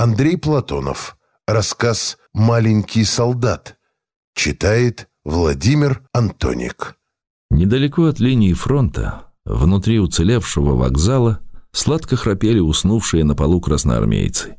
Андрей Платонов. Рассказ «Маленький солдат». Читает Владимир Антоник. Недалеко от линии фронта, внутри уцелевшего вокзала, сладко храпели уснувшие на полу красноармейцы.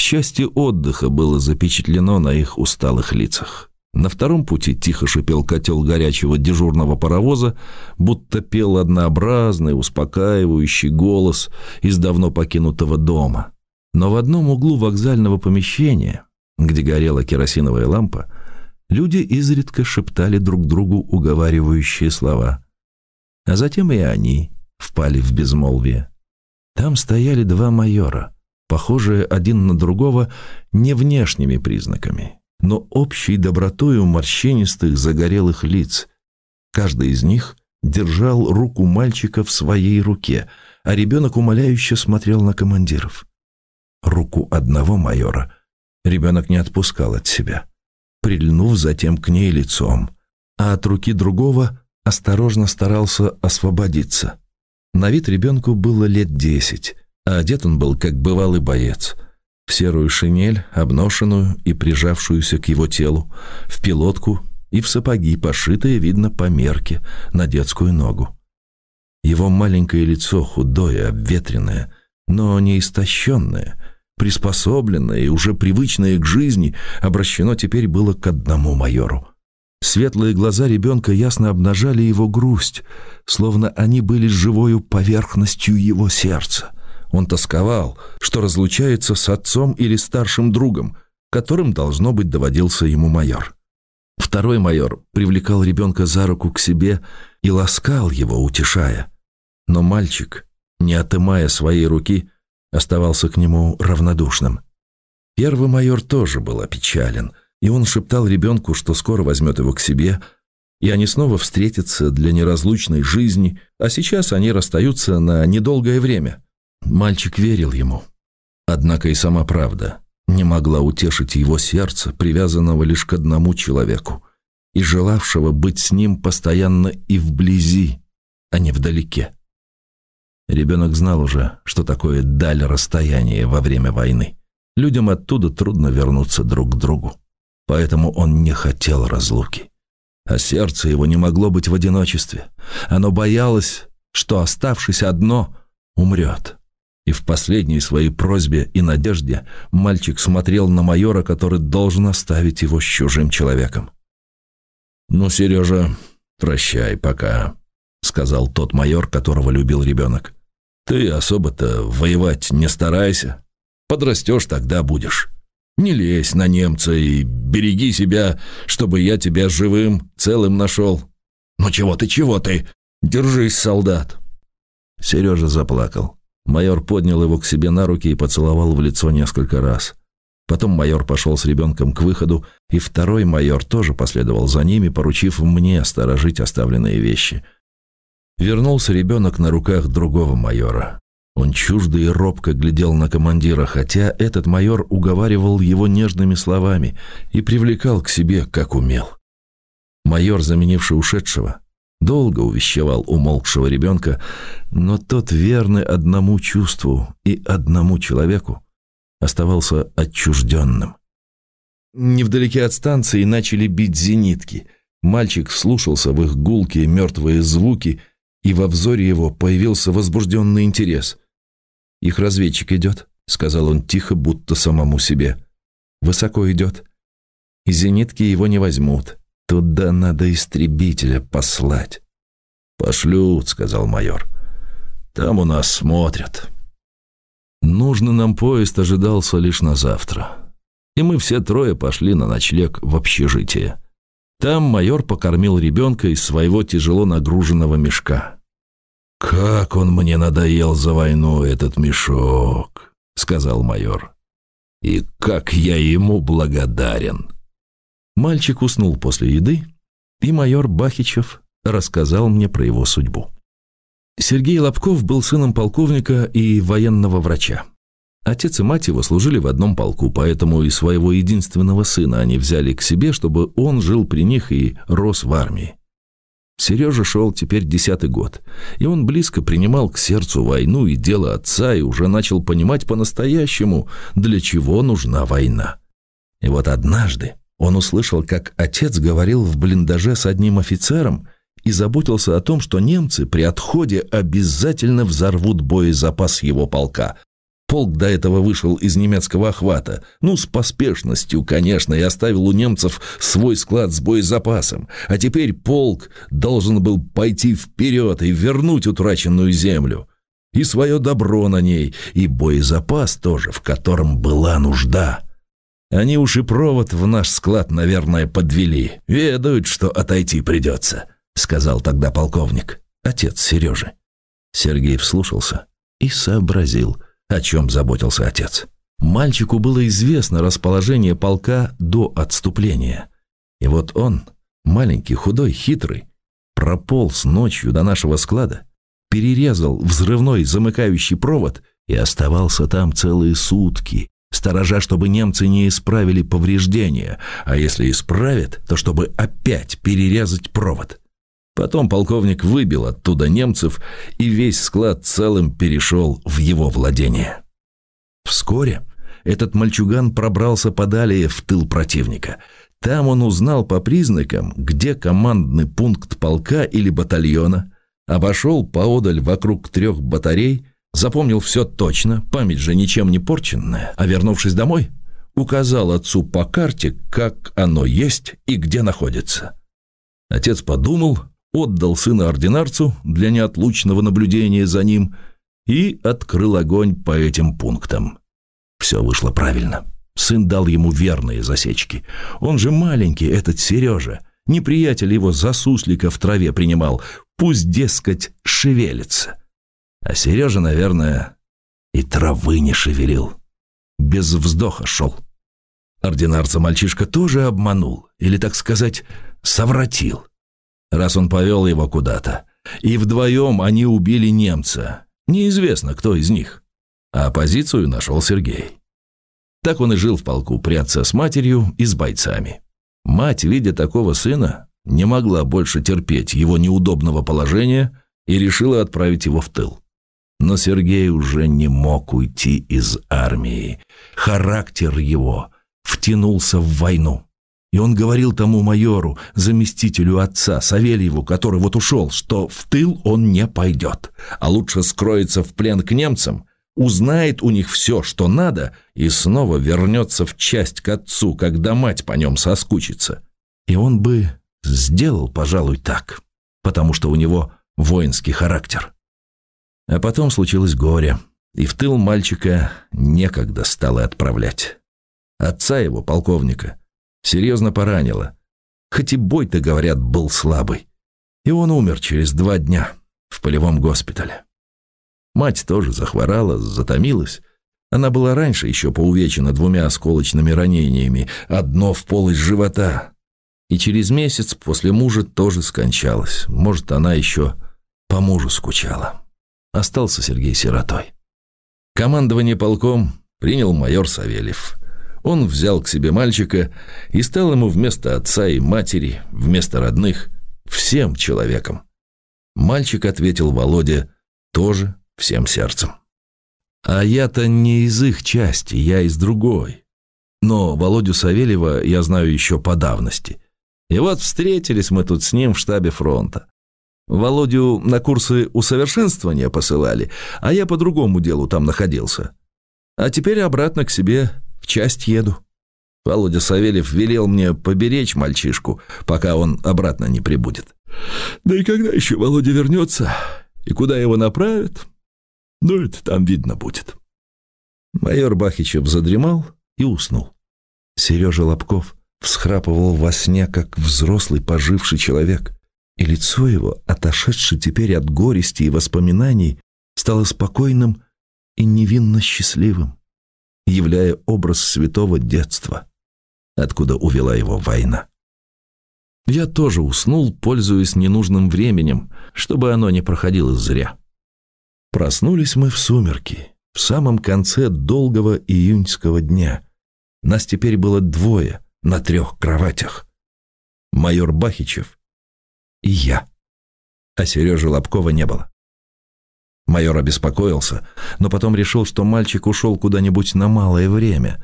Счастье отдыха было запечатлено на их усталых лицах. На втором пути тихо шипел котел горячего дежурного паровоза, будто пел однообразный, успокаивающий голос из давно покинутого дома. Но в одном углу вокзального помещения, где горела керосиновая лампа, люди изредка шептали друг другу уговаривающие слова. А затем и они впали в безмолвие. Там стояли два майора, похожие один на другого не внешними признаками – но общей добротою морщинистых загорелых лиц. Каждый из них держал руку мальчика в своей руке, а ребенок умоляюще смотрел на командиров. Руку одного майора ребенок не отпускал от себя, прильнув затем к ней лицом, а от руки другого осторожно старался освободиться. На вид ребенку было лет десять, а одет он был как бывалый боец – в серую шинель, обношенную и прижавшуюся к его телу, в пилотку и в сапоги, пошитые, видно, по мерке, на детскую ногу. Его маленькое лицо, худое, обветренное, но не истощенное, приспособленное и уже привычное к жизни, обращено теперь было к одному майору. Светлые глаза ребенка ясно обнажали его грусть, словно они были живою поверхностью его сердца — он тосковал, что разлучается с отцом или старшим другом, которым, должно быть, доводился ему майор. Второй майор привлекал ребенка за руку к себе и ласкал его, утешая. Но мальчик, не отымая своей руки, оставался к нему равнодушным. Первый майор тоже был опечален, и он шептал ребенку, что скоро возьмет его к себе, и они снова встретятся для неразлучной жизни, а сейчас они расстаются на недолгое время. Мальчик верил ему. Однако и сама правда не могла утешить его сердце, привязанного лишь к одному человеку и желавшего быть с ним постоянно и вблизи, а не вдалеке. Ребенок знал уже, что такое даль расстояния во время войны. Людям оттуда трудно вернуться друг к другу. Поэтому он не хотел разлуки. А сердце его не могло быть в одиночестве. Оно боялось, что, оставшись одно, умрет. И в последней своей просьбе и надежде мальчик смотрел на майора, который должен оставить его с чужим человеком. «Ну, Сережа, прощай пока», — сказал тот майор, которого любил ребенок. «Ты особо-то воевать не старайся. Подрастешь, тогда будешь. Не лезь на немца и береги себя, чтобы я тебя живым, целым нашел. Ну чего ты, чего ты? Держись, солдат!» Сережа заплакал. Майор поднял его к себе на руки и поцеловал в лицо несколько раз. Потом майор пошел с ребенком к выходу, и второй майор тоже последовал за ними, поручив мне сторожить оставленные вещи. Вернулся ребенок на руках другого майора. Он чуждо и робко глядел на командира, хотя этот майор уговаривал его нежными словами и привлекал к себе, как умел. Майор, заменивший ушедшего, долго увещевал умолкшего ребенка, но тот верный одному чувству и одному человеку оставался отчужденным. Невдалеке от станции начали бить зенитки. Мальчик вслушался в их гулкие мертвые звуки, и во взоре его появился возбужденный интерес. «Их разведчик идет», — сказал он тихо, будто самому себе. «Высоко идет. И зенитки его не возьмут. Туда надо истребителя послать. «Пошлют», — сказал майор. «Там у нас смотрят». Нужный нам поезд ожидался лишь на завтра. И мы все трое пошли на ночлег в общежитие. Там майор покормил ребенка из своего тяжело нагруженного мешка. «Как он мне надоел за войну, этот мешок», — сказал майор. «И как я ему благодарен». Мальчик уснул после еды, и майор Бахичев рассказал мне про его судьбу. Сергей Лобков был сыном полковника и военного врача. Отец и мать его служили в одном полку, поэтому и своего единственного сына они взяли к себе, чтобы он жил при них и рос в армии. Сережа шел теперь десятый год, и он близко принимал к сердцу войну и дело отца, и уже начал понимать по-настоящему, для чего нужна война. И вот однажды он услышал, как отец говорил в блиндаже с одним офицером и заботился о том, что немцы при отходе обязательно взорвут боезапас его полка, Полк до этого вышел из немецкого охвата. Ну, с поспешностью, конечно, и оставил у немцев свой склад с боезапасом. А теперь полк должен был пойти вперед и вернуть утраченную землю. И свое добро на ней, и боезапас тоже, в котором была нужда. Они уж и провод в наш склад, наверное, подвели. Ведают, что отойти придется, сказал тогда полковник, отец Сережи. Сергей вслушался и сообразил – о чем заботился отец. Мальчику было известно расположение полка до отступления. И вот он, маленький, худой, хитрый, прополз ночью до нашего склада, перерезал взрывной замыкающий провод и оставался там целые сутки, сторожа, чтобы немцы не исправили повреждения, а если исправят, то чтобы опять перерезать провод. Потом полковник выбил оттуда немцев, и весь склад целым перешел в его владение. Вскоре этот мальчуган пробрался подалее в тыл противника. Там он узнал по признакам, где командный пункт полка или батальона, обошел поодаль вокруг трех батарей, запомнил все точно, память же ничем не порченная, а вернувшись домой, указал отцу по карте, как оно есть и где находится. Отец подумал, отдал сына ординарцу для неотлучного наблюдения за ним и открыл огонь по этим пунктам. Все вышло правильно. Сын дал ему верные засечки. Он же маленький, этот Сережа. Неприятель его за суслика в траве принимал. Пусть, дескать, шевелится. А Сережа, наверное, и травы не шевелил. Без вздоха шел. Ординарца мальчишка тоже обманул, или, так сказать, совратил раз он повел его куда-то. И вдвоем они убили немца. Неизвестно, кто из них. А позицию нашел Сергей. Так он и жил в полку отце с матерью и с бойцами. Мать, видя такого сына, не могла больше терпеть его неудобного положения и решила отправить его в тыл. Но Сергей уже не мог уйти из армии. Характер его втянулся в войну. И он говорил тому майору, заместителю отца, Савельеву, который вот ушел, что в тыл он не пойдет, а лучше скроется в плен к немцам, узнает у них все, что надо, и снова вернется в часть к отцу, когда мать по нем соскучится. И он бы сделал, пожалуй, так, потому что у него воинский характер. А потом случилось горе, и в тыл мальчика некогда стало отправлять. Отца его, полковника, Серьезно поранило. Хоть и бой-то, говорят, был слабый. И он умер через два дня в полевом госпитале. Мать тоже захворала, затомилась. Она была раньше еще поувечена двумя осколочными ранениями, одно в полость живота. И через месяц после мужа тоже скончалась. Может, она еще по мужу скучала. Остался Сергей сиротой. Командование полком принял майор Савельев. Он взял к себе мальчика и стал ему вместо отца и матери, вместо родных, всем человеком. Мальчик ответил Володе тоже всем сердцем. А я-то не из их части, я из другой. Но Володю Савельева я знаю еще по давности. И вот встретились мы тут с ним в штабе фронта. Володю на курсы усовершенствования посылали, а я по другому делу там находился. А теперь обратно к себе в часть еду. Володя Савельев велел мне поберечь мальчишку, пока он обратно не прибудет. Да и когда еще Володя вернется, и куда его направят, ну, это там видно будет. Майор Бахичев задремал и уснул. Сережа Лобков всхрапывал во сне, как взрослый поживший человек, и лицо его, отошедшее теперь от горести и воспоминаний, стало спокойным и невинно счастливым являя образ святого детства, откуда увела его война. Я тоже уснул, пользуясь ненужным временем, чтобы оно не проходило зря. Проснулись мы в сумерки, в самом конце долгого июньского дня. Нас теперь было двое на трех кроватях. Майор Бахичев и я. а Сережи Лобкова не было. Майор обеспокоился, но потом решил, что мальчик ушел куда-нибудь на малое время.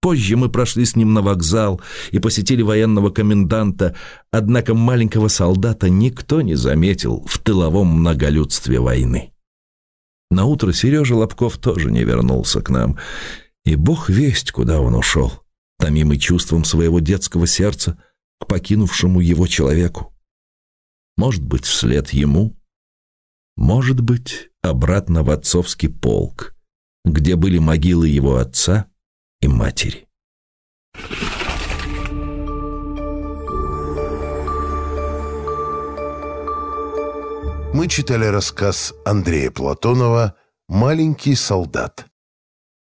Позже мы прошли с ним на вокзал и посетили военного коменданта, однако маленького солдата никто не заметил в тыловом многолюдстве войны. На утро Сережа Лобков тоже не вернулся к нам, и бог весть, куда он ушел, томимый чувством своего детского сердца к покинувшему его человеку. Может быть, вслед ему, может быть, обратно в отцовский полк, где были могилы его отца и матери. Мы читали рассказ Андрея Платонова «Маленький солдат».